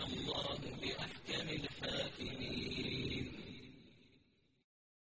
الله بأحكام